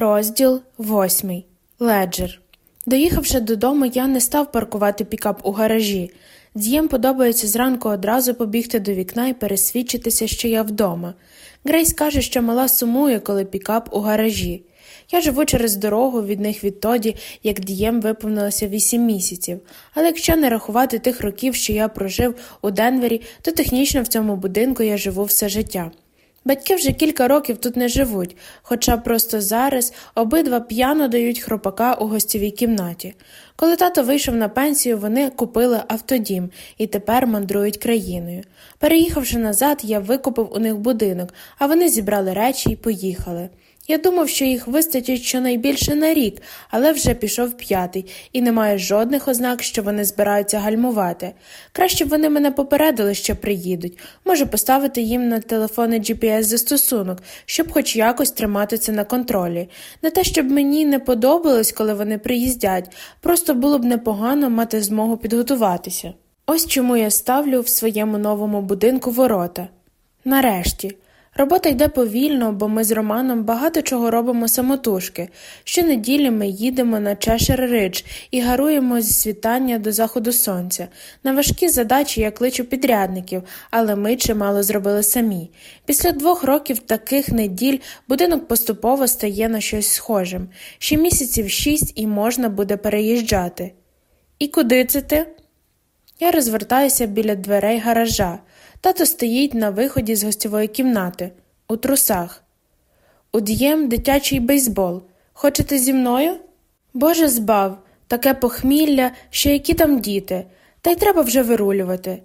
Розділ восьмий. Леджер. Доїхавши додому, я не став паркувати пікап у гаражі. Дієм подобається зранку одразу побігти до вікна і пересвідчитися, що я вдома. Грейс каже, що мала сумує, коли пікап у гаражі. Я живу через дорогу від них відтоді, як дієм виповнилося вісім місяців. Але якщо не рахувати тих років, що я прожив у Денвері, то технічно в цьому будинку я живу все життя. Батьки вже кілька років тут не живуть, хоча просто зараз обидва п'яно дають хропака у гостєвій кімнаті. Коли тато вийшов на пенсію, вони купили автодім і тепер мандрують країною. Переїхавши назад, я викупив у них будинок, а вони зібрали речі і поїхали. Я думав, що їх вистачить щонайбільше на рік, але вже пішов п'ятий, і немає жодних ознак, що вони збираються гальмувати. Краще б вони мене попередили, що приїдуть. Можу поставити їм на телефони GPS застосунок, щоб хоч якось тримати це на контролі. Не те, щоб мені не подобалось, коли вони приїздять, просто було б непогано мати змогу підготуватися. Ось чому я ставлю в своєму новому будинку ворота. Нарешті. Робота йде повільно, бо ми з Романом багато чого робимо самотужки. Щонеділі ми їдемо на Чешер Ридж і гаруємо зі світання до заходу сонця. На важкі задачі я кличу підрядників, але ми чимало зробили самі. Після двох років таких неділь будинок поступово стає на щось схожим. Ще місяців шість і можна буде переїжджати. І куди це ти? Я розвертаюся біля дверей гаража. Тато стоїть на виході з гостьової кімнати, у трусах. Уд'єм дитячий бейсбол. Хочете зі мною? Боже збав, таке похмілля, що які там діти, та й треба вже вирулювати.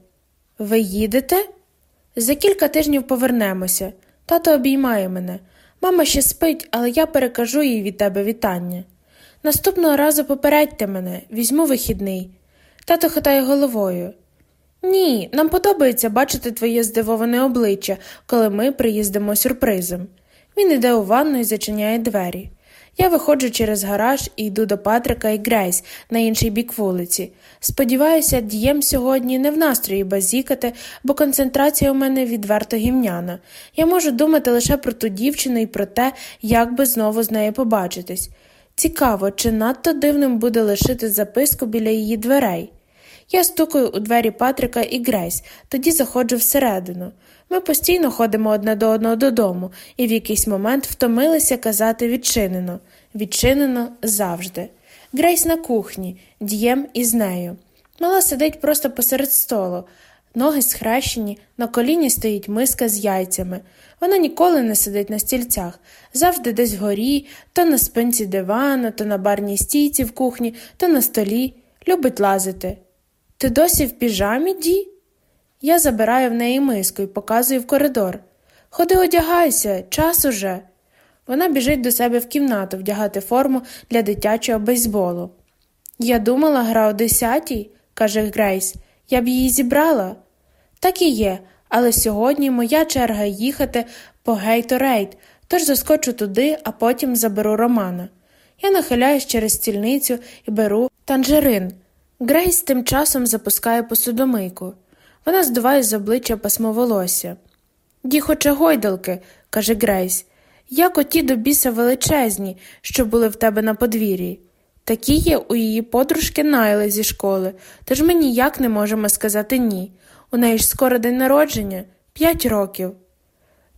Ви їдете? За кілька тижнів повернемося. Тато обіймає мене. Мама ще спить, але я перекажу їй від тебе вітання. Наступного разу попередьте мене, візьму вихідний. Тато хитає головою. Ні, нам подобається бачити твоє здивоване обличчя, коли ми приїздимо сюрпризом. Він іде у ванну і зачиняє двері. Я виходжу через гараж і йду до Патрика і Грейс на інший бік вулиці. Сподіваюся, дієм сьогодні не в настрої базікати, бо концентрація у мене відверто гімняна. Я можу думати лише про ту дівчину і про те, як би знову з нею побачитись. Цікаво, чи надто дивним буде лишити записку біля її дверей. Я стукаю у двері Патрика і Грейс, тоді заходжу всередину. Ми постійно ходимо одне до одного додому, і в якийсь момент втомилися казати відчинено, відчинено завжди. Грейс на кухні, дієм із нею. Мала сидить просто посеред столу, ноги схрещені, на коліні стоїть миска з яйцями. Вона ніколи не сидить на стільцях, завжди десь вгорі, то на спинці дивана, то на барній стійці в кухні, то на столі. Любить лазити. Ти досі в піжамі, Ді? Я забираю в неї миску і показую в коридор. Ходи одягайся, час уже. Вона біжить до себе в кімнату вдягати форму для дитячого бейсболу. Я думала, гра о десятій, каже Грейс, я б її зібрала. Так і є, але сьогодні моя черга їхати по гейторейд, тож заскочу туди, а потім заберу Романа. Я нахиляюсь через стільницю і беру танжерин. Грейс тим часом запускає посудомийку. Вона здуває з обличчя пасмо волосся. Ді хоче гойдалки, каже Грейс. Як оті до біса величезні, що були в тебе на подвір'ї. Такі є у її подружки Найли зі школи, тож ми ніяк не можемо сказати ні. У неї ж скоро день народження п'ять років.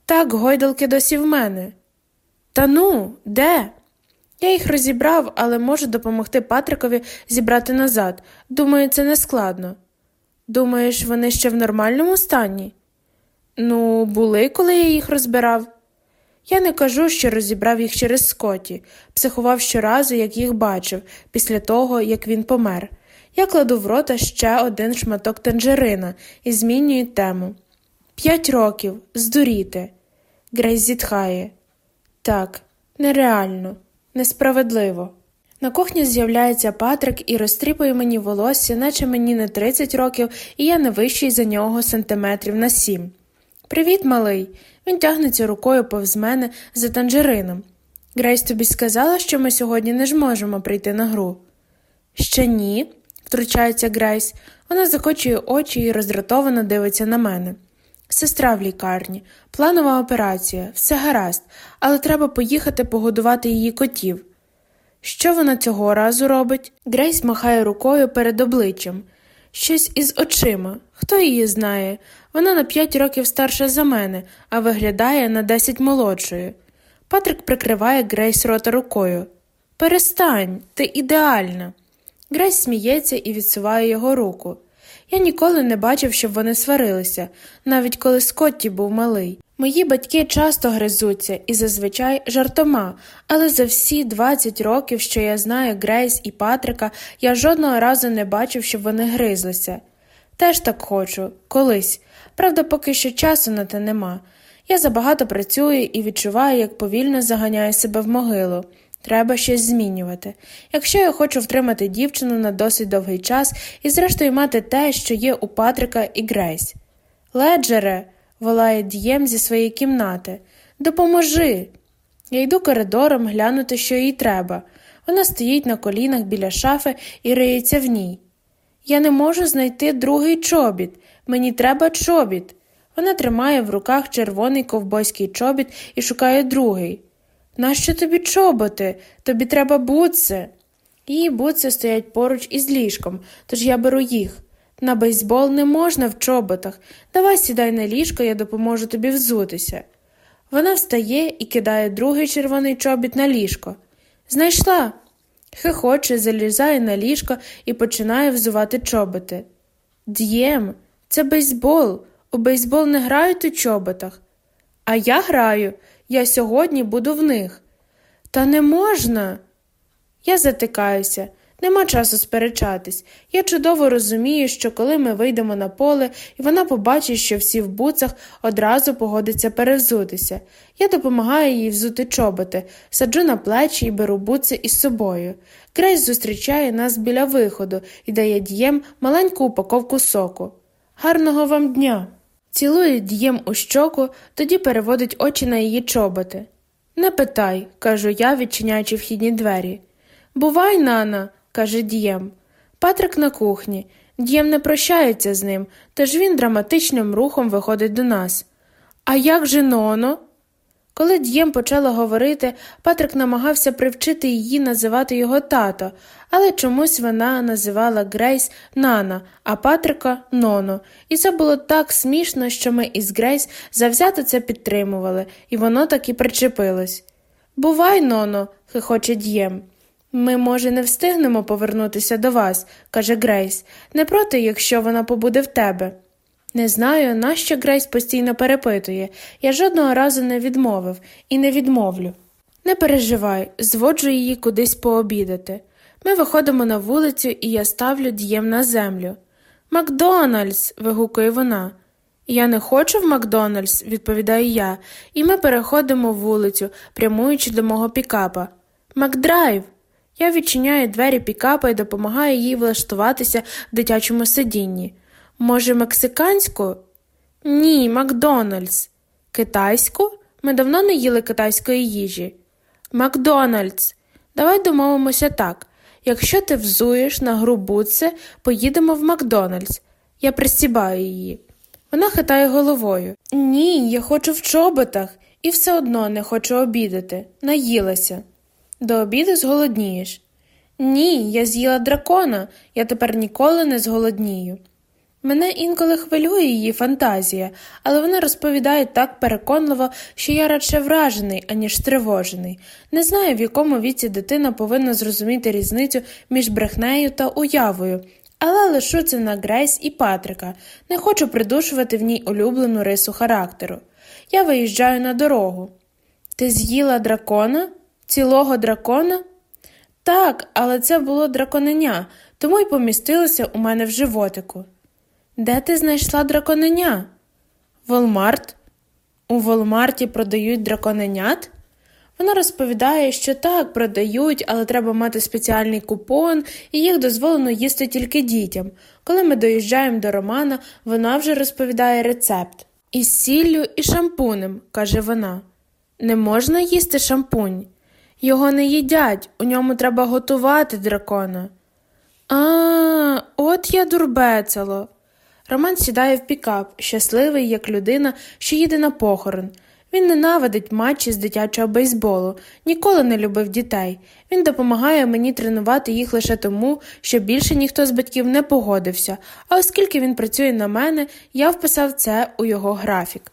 Так, гойдалки досі в мене. Та ну, де? Я їх розібрав, але можу допомогти Патрикові зібрати назад. Думаю, це не складно. Думаєш, вони ще в нормальному стані? Ну, були, коли я їх розбирав. Я не кажу, що розібрав їх через Скотті, психував щоразу, як їх бачив, після того, як він помер. Я кладу в рота ще один шматок танжерина і змінюю тему. П'ять років, здуріти. Грейс зітхає. Так, нереально. Несправедливо. На кухні з'являється Патрик і розтріпує мені волосся, наче мені не 30 років, і я не вищий за нього сантиметрів на сім. Привіт, малий. Він тягнеться рукою повз мене за танжерином. Грейс тобі сказала, що ми сьогодні не зможемо прийти на гру. Ще ні, втручається Грейс. Вона закочує очі і роздратовано дивиться на мене. Сестра в лікарні, планова операція, все гаразд, але треба поїхати погодувати її котів. Що вона цього разу робить? Грейс махає рукою перед обличчям. Щось із очима. Хто її знає? Вона на п'ять років старша за мене, а виглядає на десять молодшою. Патрик прикриває Грейс рота рукою. Перестань, ти ідеальна. Грейс сміється і відсуває його руку. Я ніколи не бачив, щоб вони сварилися, навіть коли Скотті був малий. Мої батьки часто гризуться і зазвичай жартома, але за всі 20 років, що я знаю Грейс і Патрика, я жодного разу не бачив, щоб вони гризлися. Теж так хочу, колись. Правда, поки що часу на те нема. Я забагато працюю і відчуваю, як повільно заганяю себе в могилу. Треба щось змінювати. Якщо я хочу втримати дівчину на досить довгий час і, зрештою, мати те, що є у Патрика і Грейс. Леджере, волає дієм зі своєї кімнати, допоможи. Я йду коридором глянути, що їй треба. Вона стоїть на колінах біля шафи і риється в ній. Я не можу знайти другий чобіт. Мені треба чобіт. Вона тримає в руках червоний ковбойський чобіт і шукає другий. Нащо тобі чоботи? Тобі треба бутси. Її бутси стоять поруч із ліжком, тож я беру їх. На бейсбол не можна в чоботах. Давай сідай на ліжко, я допоможу тобі взутися. Вона встає і кидає другий червоний чобіт на ліжко. Знайшла. Хихоче, залізає на ліжко і починає взувати чоботи. Д'єм, це бейсбол. У бейсбол не грають у чоботах. А я граю. Я сьогодні буду в них. Та не можна. Я затикаюся, нема часу сперечатись. Я чудово розумію, що коли ми вийдемо на поле і вона побачить, що всі в буцах одразу погодиться перевзутися. Я допомагаю їй взути чоботи, саджу на плечі і беру буци із собою. Грейс зустрічає нас біля виходу і дає дієм маленьку упаковку соку. Гарного вам дня! Цілує дієм у щоку, тоді переводить очі на її чоботи. Не питай, кажу я, відчиняючи вхідні двері. Бувай, нана, каже дієм. Патрик на кухні. Дієм не прощається з ним, тож він драматичним рухом виходить до нас. А як же ноно? Коли Д'єм почала говорити, Патрик намагався привчити її називати його тато, але чомусь вона називала Грейс Нана, а Патрика Ноно. І це було так смішно, що ми із Грейс завзято це підтримували, і воно так і причепилось. Бувай, Ноно, хихоче Дієм. Ми, може, не встигнемо повернутися до вас, каже Грейс, не проти, якщо вона побуде в тебе. Не знаю, нащо Грейс постійно перепитує. Я жодного разу не відмовив і не відмовлю. Не переживай, зводжу її кудись пообідати. Ми виходимо на вулицю, і я ставлю дієм на землю. Макдональдс. вигукує вона. Я не хочу в Макдональдс, відповідаю я, і ми переходимо вулицю, прямуючи до мого пікапа. Макдрайв. Я відчиняю двері пікапа і допомагаю їй влаштуватися в дитячому сидінні. Може, мексиканську? Ні, Макдональдс. Китайську? Ми давно не їли китайської їжі. Макдональдс. Давай домовимося так. Якщо ти взуєш на гру бутси, поїдемо в Макдональдс. Я присібаю її. Вона хитає головою. Ні, я хочу в чоботах і все одно не хочу обідати. Наїлася. До обіду зголоднієш. Ні, я з'їла дракона, я тепер ніколи не зголоднію. Мене інколи хвилює її фантазія, але вона розповідає так переконливо, що я радше вражений, аніж стривожений. Не знаю, в якому віці дитина повинна зрозуміти різницю між брехнею та уявою, але лишу це на Грейс і Патрика, не хочу придушувати в ній улюблену рису характеру. Я виїжджаю на дорогу. Ти з'їла дракона? Цілого дракона? Так, але це було драконеня, тому й помістилося у мене в животику. Де ти знайшла драконеня? Волмарт. У Волмарті продають драконенят? Вона розповідає, що так, продають, але треба мати спеціальний купон, і їх дозволено їсти тільки дітям. Коли ми доїжджаємо до Романа, вона вже розповідає рецепт. Із сіллю і шампунем, каже вона. Не можна їсти шампунь. Його не їдять, у ньому треба готувати дракона. А, от я дурбецело. Роман сідає в пікап, щасливий, як людина, що їде на похорон. Він ненавидить матчі з дитячого бейсболу, ніколи не любив дітей. Він допомагає мені тренувати їх лише тому, що більше ніхто з батьків не погодився, а оскільки він працює на мене, я вписав це у його графік.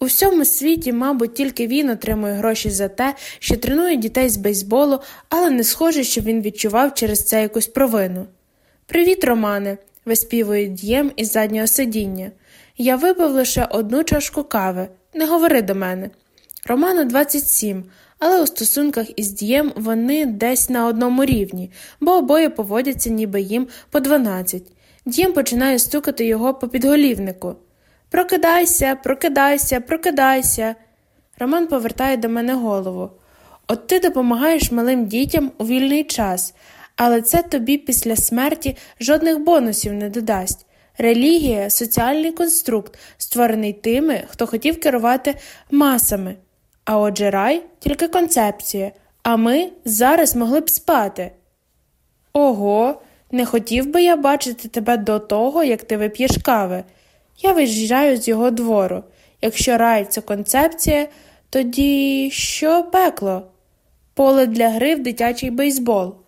У всьому світі, мабуть, тільки він отримує гроші за те, що тренує дітей з бейсболу, але не схоже, щоб він відчував через це якусь провину. Привіт, Романе, виспівує дієм із заднього сидіння. Я випив лише одну чашку кави. Не говори до мене. Роману 27, але у стосунках із дієм вони десь на одному рівні, бо обоє поводяться, ніби їм по 12. Дієм починає стукати його по підголівнику. Прокидайся, прокидайся, прокидайся. Роман повертає до мене голову. От ти допомагаєш малим дітям у вільний час, але це тобі після смерті жодних бонусів не додасть. Релігія соціальний конструкт, створений тими, хто хотів керувати масами. А отже рай тільки концепція, а ми зараз могли б спати. Ого, не хотів би я бачити тебе до того, як ти вип'єш кави. Я виїжджаю з його двору. Якщо рай це концепція, тоді що пекло? Поле для гри в дитячий бейсбол.